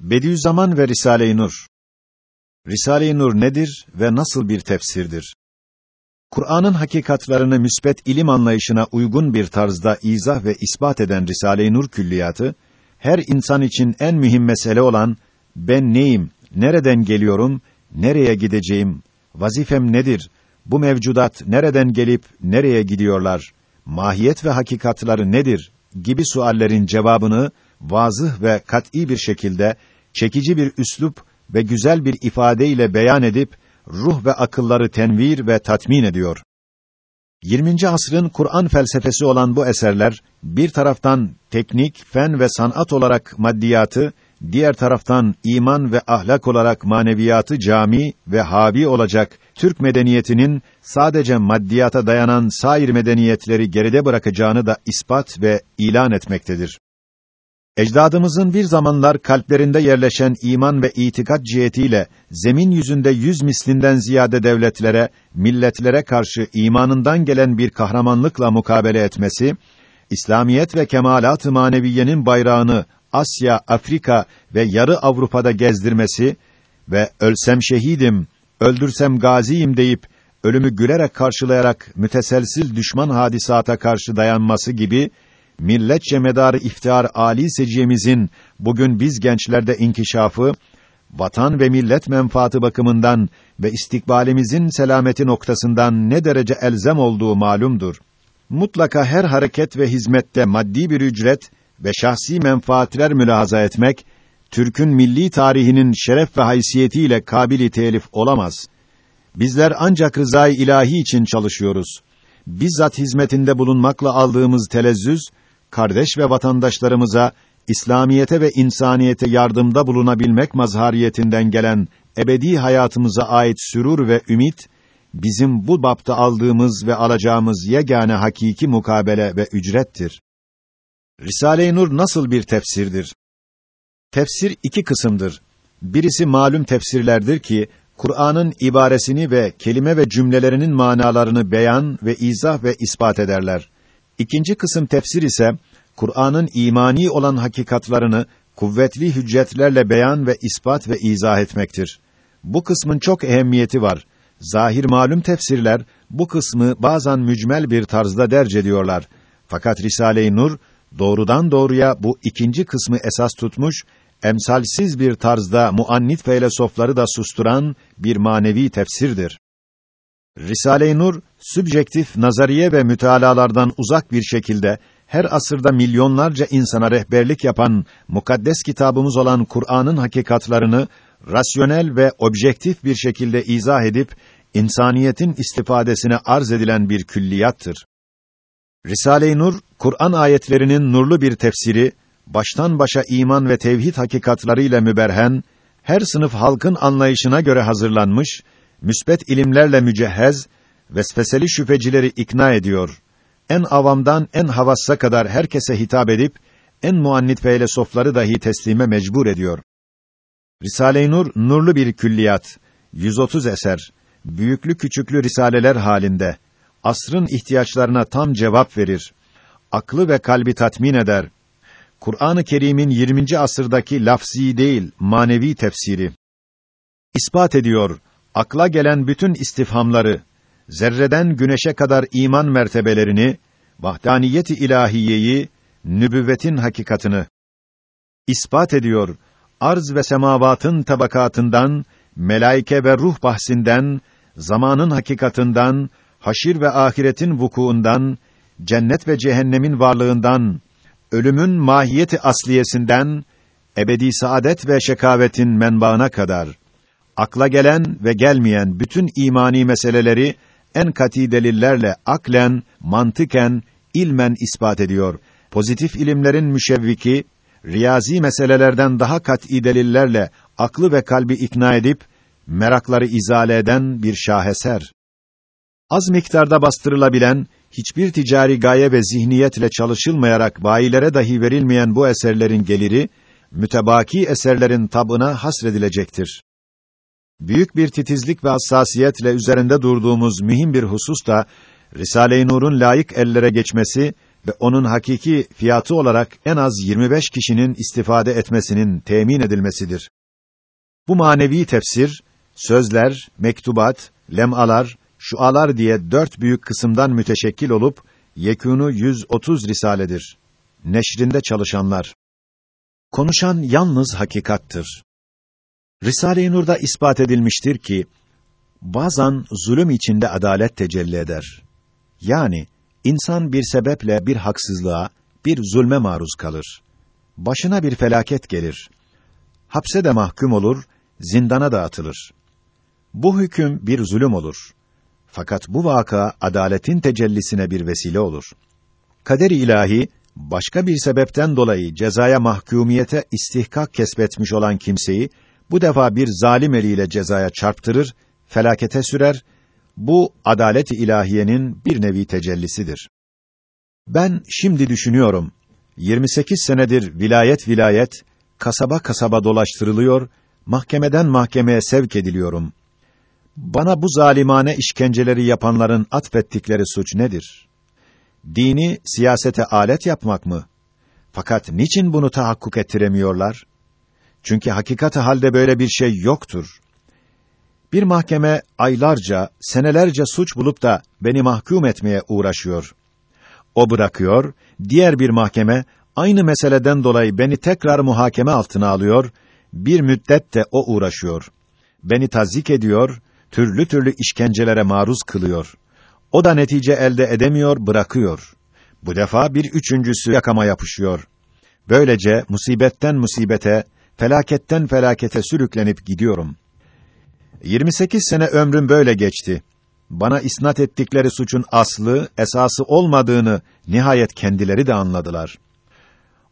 Bediüzzaman ve Risale-i Nur Risale-i Nur nedir ve nasıl bir tefsirdir? Kur'an'ın hakikatlarını müsbet ilim anlayışına uygun bir tarzda izah ve ispat eden Risale-i Nur külliyatı, her insan için en mühim mesele olan ben neyim, nereden geliyorum, nereye gideceğim, vazifem nedir, bu mevcudat nereden gelip nereye gidiyorlar, mahiyet ve hakikatları nedir gibi suallerin cevabını vazıh ve kat'î bir şekilde çekici bir üslup ve güzel bir ifadeyle beyan edip ruh ve akılları tenvir ve tatmin ediyor. 20. asrın Kur'an felsefesi olan bu eserler bir taraftan teknik, fen ve sanat olarak maddiyatı, diğer taraftan iman ve ahlak olarak maneviyatı cami ve habi olacak Türk medeniyetinin sadece maddiyata dayanan sair medeniyetleri geride bırakacağını da ispat ve ilan etmektedir. Ecdadımızın bir zamanlar kalplerinde yerleşen iman ve itikat cihetiyle zemin yüzünde yüz mislinden ziyade devletlere, milletlere karşı imanından gelen bir kahramanlıkla mukabele etmesi, İslamiyet ve kemalat-ı maneviyenin bayrağını Asya, Afrika ve yarı Avrupa'da gezdirmesi ve ölsem şehidim, öldürsem gaziyim deyip ölümü gülerek karşılayarak müteselsil düşman hadisata karşı dayanması gibi milletçe medarı iftihar ali seciyemizin bugün biz gençlerde inkişafı vatan ve millet menfaati bakımından ve istikbalimizin selameti noktasından ne derece elzem olduğu malumdur. Mutlaka her hareket ve hizmette maddi bir ücret ve şahsi menfaatler mülahaza etmek Türk'ün milli tarihinin şeref ve haysiyetiyle kabili telif olamaz. Bizler ancak rızayı ilahi için çalışıyoruz. Bizzat hizmetinde bulunmakla aldığımız telezzüz kardeş ve vatandaşlarımıza İslamiyete ve insaniyete yardımda bulunabilmek mazhariyetinden gelen ebedi hayatımıza ait sürur ve ümit bizim bu bapta aldığımız ve alacağımız yegane hakiki mukabele ve ücrettir. Risale-i Nur nasıl bir tefsirdir? Tefsir iki kısımdır. Birisi malum tefsirlerdir ki Kur'an'ın ibaresini ve kelime ve cümlelerinin manalarını beyan ve izah ve ispat ederler. İkinci kısım tefsir ise Kur'an'ın imani olan hakikatlarını kuvvetli hüccetlerle beyan ve ispat ve izah etmektir. Bu kısmın çok ehemmiyeti var. Zahir malum tefsirler bu kısmı bazen mücmel bir tarzda derc ediyorlar. Fakat Risale-i Nur doğrudan doğruya bu ikinci kısmı esas tutmuş, emsalsiz bir tarzda muannit filozofları da susturan bir manevi tefsirdir. Risale-i Nur sübjektif nazariye ve mütealalardan uzak bir şekilde her asırda milyonlarca insana rehberlik yapan mukaddes kitabımız olan Kur'an'ın hakikatlarını rasyonel ve objektif bir şekilde izah edip insaniyetin istifadesine arz edilen bir külliyattır. Risale-i Nur, Kur'an ayetlerinin nurlu bir tefsiri, baştan başa iman ve tevhid hakikatlarıyla müberhen, her sınıf halkın anlayışına göre hazırlanmış, müsbet ilimlerle mücehhez, vesveseli şüphecileri ikna ediyor. En avamdan en havassa kadar herkese hitap edip, en muannit feylesofları dahi teslime mecbur ediyor. Risale-i Nur, nurlu bir külliyat, 130 eser, büyüklü küçüklü risaleler halinde, asrın ihtiyaçlarına tam cevap verir. Aklı ve kalbi tatmin eder. Kur'an-ı Kerim'in 20. asırdaki lafzi değil, manevi tefsiri. İspat ediyor, akla gelen bütün istifhamları, zerreden güneşe kadar iman mertebelerini, vahdaniyet-i ilahiyeyi, nübüvvetin hakikatını ispat ediyor. Arz ve semavatın tabakatından, melaike ve ruh bahsinden, zamanın hakikatından, haşir ve ahiretin vukuundan, cennet ve cehennemin varlığından, ölümün mahiyeti asliyesinden, ebedi saadet ve şekavetin menbaına kadar akla gelen ve gelmeyen bütün imani meseleleri en kati delillerle aklen, mantıken, ilmen ispat ediyor. Pozitif ilimlerin müşevviki, riyazi meselelerden daha kat'î delillerle aklı ve kalbi ikna edip merakları izale eden bir şaheser. Az miktarda bastırılabilen, hiçbir ticari gaye ve zihniyetle çalışılmayarak bayilere dahi verilmeyen bu eserlerin geliri, mütebaki eserlerin tabına hasredilecektir. Büyük bir titizlik ve hassasiyetle üzerinde durduğumuz mühim bir husus da Risale-i Nur'un layık ellere geçmesi ve onun hakiki fiyatı olarak en az 25 kişinin istifade etmesinin temin edilmesidir. Bu manevi tefsir, sözler, mektubat, lemalar, şualar diye dört büyük kısımdan müteşekkil olup, yekûnu 130 risaledir. Neşrinde çalışanlar. Konuşan yalnız hakikattır. Risale-i Nur'da ispat edilmiştir ki, bazen zulüm içinde adalet tecelli eder. Yani, insan bir sebeple bir haksızlığa, bir zulme maruz kalır. Başına bir felaket gelir. Hapse de mahkum olur, zindana da atılır. Bu hüküm bir zulüm olur. Fakat bu vaka adaletin tecellisine bir vesile olur. Kader-i ilahi başka bir sebepten dolayı cezaya mahkumiyete istihkak kesbetmiş olan kimseyi bu defa bir zalim eliyle cezaya çarptırır, felakete sürer. Bu adalet-i ilahiyenin bir nevi tecellisidir. Ben şimdi düşünüyorum. 28 senedir vilayet vilayet, kasaba kasaba dolaştırılıyor, mahkemeden mahkemeye sevk ediliyorum. Bana bu zalimane işkenceleri yapanların atfettikleri suç nedir? Dini siyasete alet yapmak mı? Fakat niçin bunu tahakkuk ettiremiyorlar? Çünkü hakikati halde böyle bir şey yoktur. Bir mahkeme aylarca, senelerce suç bulup da beni mahkum etmeye uğraşıyor. O bırakıyor, diğer bir mahkeme aynı meseleden dolayı beni tekrar muhakeme altına alıyor, bir müddet de o uğraşıyor. Beni tazik ediyor, türlü türlü işkencelere maruz kılıyor. O da netice elde edemiyor, bırakıyor. Bu defa bir üçüncüsü yakama yapışıyor. Böylece musibetten musibete, felaketten felakete sürüklenip gidiyorum. 28 sene ömrüm böyle geçti. Bana isnat ettikleri suçun aslı, esası olmadığını nihayet kendileri de anladılar.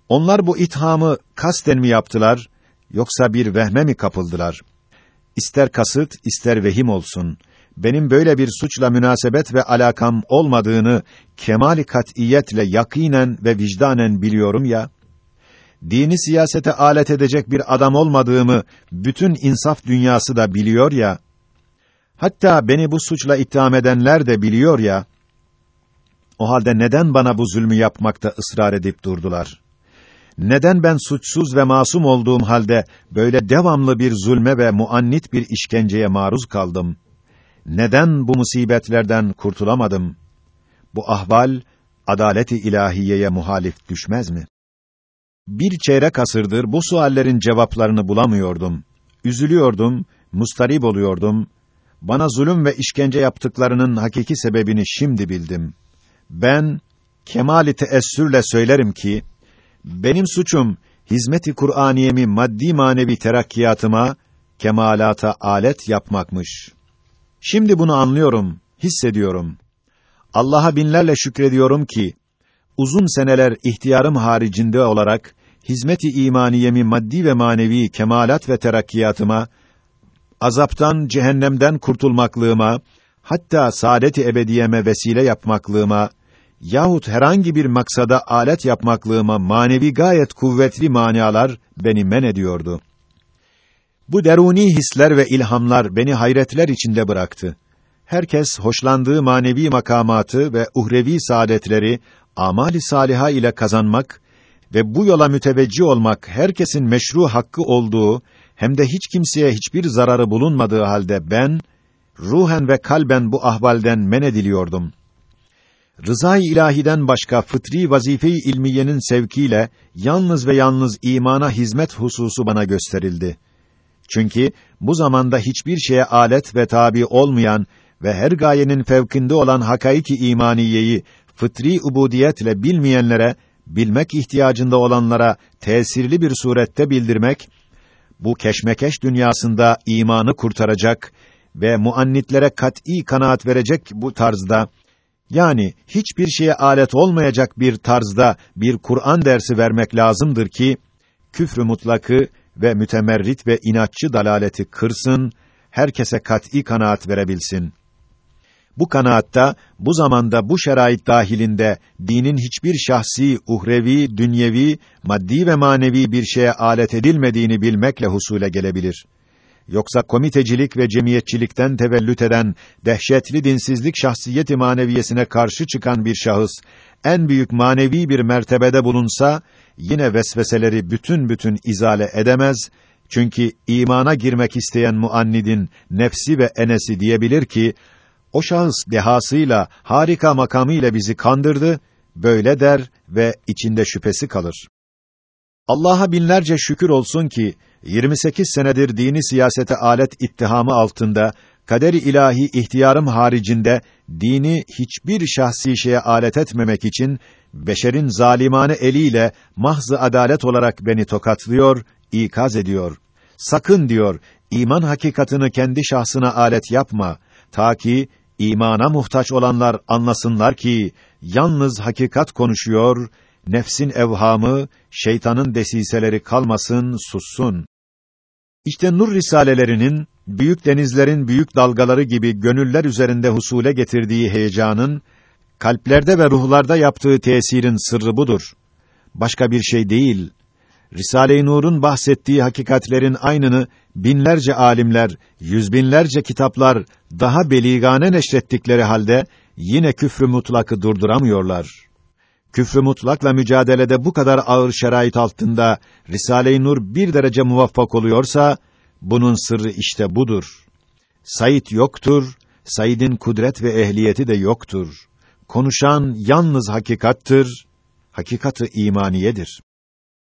Onlar bu ithamı kasten mi yaptılar, yoksa bir vehme mi kapıldılar? İster kasıt, ister vehim olsun. Benim böyle bir suçla münasebet ve alakam olmadığını kemali katiyetle yakinen ve vicdanen biliyorum ya dini siyasete alet edecek bir adam olmadığımı bütün insaf dünyası da biliyor ya, hatta beni bu suçla itham edenler de biliyor ya, o halde neden bana bu zulmü yapmakta ısrar edip durdular? Neden ben suçsuz ve masum olduğum halde böyle devamlı bir zulme ve muannit bir işkenceye maruz kaldım? Neden bu musibetlerden kurtulamadım? Bu ahval adaleti ilahiyeye muhalif düşmez mi? Bir çeyrek asırdır bu suallerin cevaplarını bulamıyordum. Üzülüyordum, mustarip oluyordum. Bana zulüm ve işkence yaptıklarının hakiki sebebini şimdi bildim. Ben kemali teessürle söylerim ki benim suçum hizmeti Kur'aniyemi maddi manevi terakkiyatıma, kemalata alet yapmakmış. Şimdi bunu anlıyorum, hissediyorum. Allah'a binlerle şükrediyorum ki uzun seneler ihtiyarım haricinde olarak hizmet-i imaniyemi maddi ve manevi kemalat ve terakkiyatıma, azaptan, cehennemden kurtulmaklığıma, hatta saadet-i ebediyeme vesile yapmaklığıma yahut herhangi bir maksada alet yapmaklığıma manevi gayet kuvvetli manalar beni men ediyordu. Bu deruni hisler ve ilhamlar beni hayretler içinde bıraktı. Herkes hoşlandığı manevi makamatı ve uhrevi saadetleri amali saliha ile kazanmak ve bu yola müteveccih olmak herkesin meşru hakkı olduğu hem de hiç kimseye hiçbir zararı bulunmadığı halde ben ruhen ve kalben bu ahvalden men ediliyordum. Rızay ilahiden başka fıtri vazife-i ilmiyenin sevkiyle yalnız ve yalnız imana hizmet hususu bana gösterildi. Çünkü bu zamanda hiçbir şeye alet ve tabi olmayan ve her gayenin fevkinde olan hakaiki imaniyeyi fıtri ubudiyetle bilmeyenlere bilmek ihtiyacında olanlara tesirli bir surette bildirmek, bu keşmekeş dünyasında imanı kurtaracak ve muannitlere kat'î kanaat verecek bu tarzda, yani hiçbir şeye alet olmayacak bir tarzda bir Kur'an dersi vermek lazımdır ki, küfrü mutlakı ve mütemerrit ve inatçı dalaleti kırsın, herkese kat'î kanaat verebilsin. Bu kanaatta, bu zamanda bu şerait dahilinde dinin hiçbir şahsi, uhrevi, dünyevi, maddi ve manevi bir şeye alet edilmediğini bilmekle husule gelebilir. yoksa komitecilik ve cemiyetçilikten tevellüt eden dehşetli dinsizlik şahsiyeti maneviyesine karşı çıkan bir şahıs en büyük manevi bir mertebede bulunsa yine vesveseleri bütün bütün izale edemez. Çünkü imana girmek isteyen muannidin nefsi ve enesi diyebilir ki o şahıs dehasıyla, harika makamıyla bizi kandırdı, böyle der ve içinde şüphesi kalır. Allah'a binlerce şükür olsun ki 28 senedir dini siyasete alet ittihamı altında kader ilahi ihtiyarım haricinde dini hiçbir şahsi şeye alet etmemek için beşerin zalimane eliyle mahzı adalet olarak beni tokatlıyor, ikaz ediyor. Sakın diyor, iman hakikatını kendi şahsına alet yapma ta ki imana muhtaç olanlar anlasınlar ki yalnız hakikat konuşuyor, nefsin evhamı, şeytanın desiseleri kalmasın, sussun. İşte nur risalelerinin büyük denizlerin büyük dalgaları gibi gönüller üzerinde husule getirdiği heyecanın kalplerde ve ruhlarda yaptığı tesirin sırrı budur. Başka bir şey değil. Risale-i Nur'un bahsettiği hakikatlerin aynını binlerce alimler, yüz binlerce kitaplar daha beligane neşrettikleri halde yine küfrü mutlakı durduramıyorlar. Küfrü mutlakla mücadelede bu kadar ağır şerait altında Risale-i Nur bir derece muvaffak oluyorsa bunun sırrı işte budur. Said yoktur, Said'in kudret ve ehliyeti de yoktur. Konuşan yalnız hakikattır, hakikatı imaniyedir.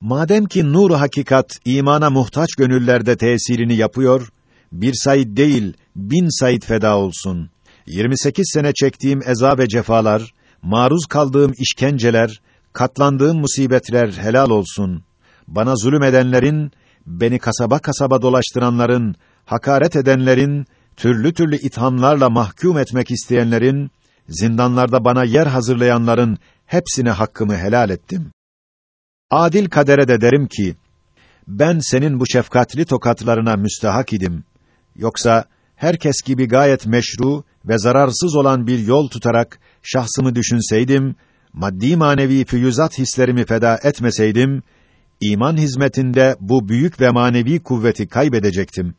Madem ki nur hakikat imana muhtaç gönüllerde tesirini yapıyor, bir Said değil, bin Said feda olsun. 28 sene çektiğim eza ve cefalar, maruz kaldığım işkenceler, katlandığım musibetler helal olsun. Bana zulüm edenlerin, beni kasaba kasaba dolaştıranların, hakaret edenlerin, türlü türlü ithamlarla mahkum etmek isteyenlerin, zindanlarda bana yer hazırlayanların hepsine hakkımı helal ettim. Adil kadere de derim ki, ben senin bu şefkatli tokatlarına müstahak idim. Yoksa herkes gibi gayet meşru ve zararsız olan bir yol tutarak şahsımı düşünseydim, maddi manevi füyüzat hislerimi feda etmeseydim, iman hizmetinde bu büyük ve manevi kuvveti kaybedecektim.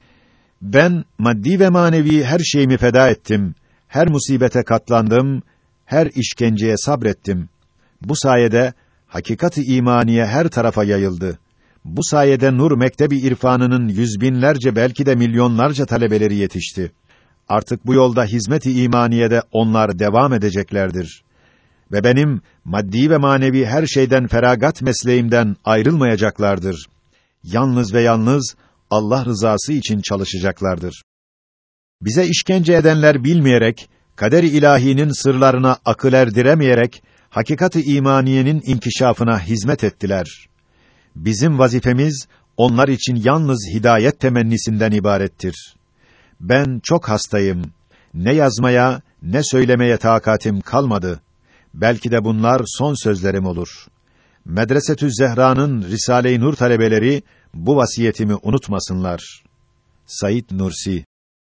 Ben maddi ve manevi her şeyimi feda ettim. Her musibete katlandım, her işkenceye sabrettim. Bu sayede hakikati imaniye her tarafa yayıldı. Bu sayede Nur Mektebi irfanının yüz binlerce belki de milyonlarca talebeleri yetişti. Artık bu yolda hizmet-i imaniyede onlar devam edeceklerdir. Ve benim maddi ve manevi her şeyden feragat mesleğimden ayrılmayacaklardır. Yalnız ve yalnız Allah rızası için çalışacaklardır. Bize işkence edenler bilmeyerek, kader-i ilahinin sırlarına akıl erdiremeyerek, hakikat-ı imaniyenin inkişafına hizmet ettiler. Bizim vazifemiz, onlar için yalnız hidayet temennisinden ibarettir. Ben çok hastayım. Ne yazmaya, ne söylemeye takatim kalmadı. Belki de bunlar son sözlerim olur. Medresetü Zehra'nın Risale-i Nur talebeleri bu vasiyetimi unutmasınlar. Said Nursi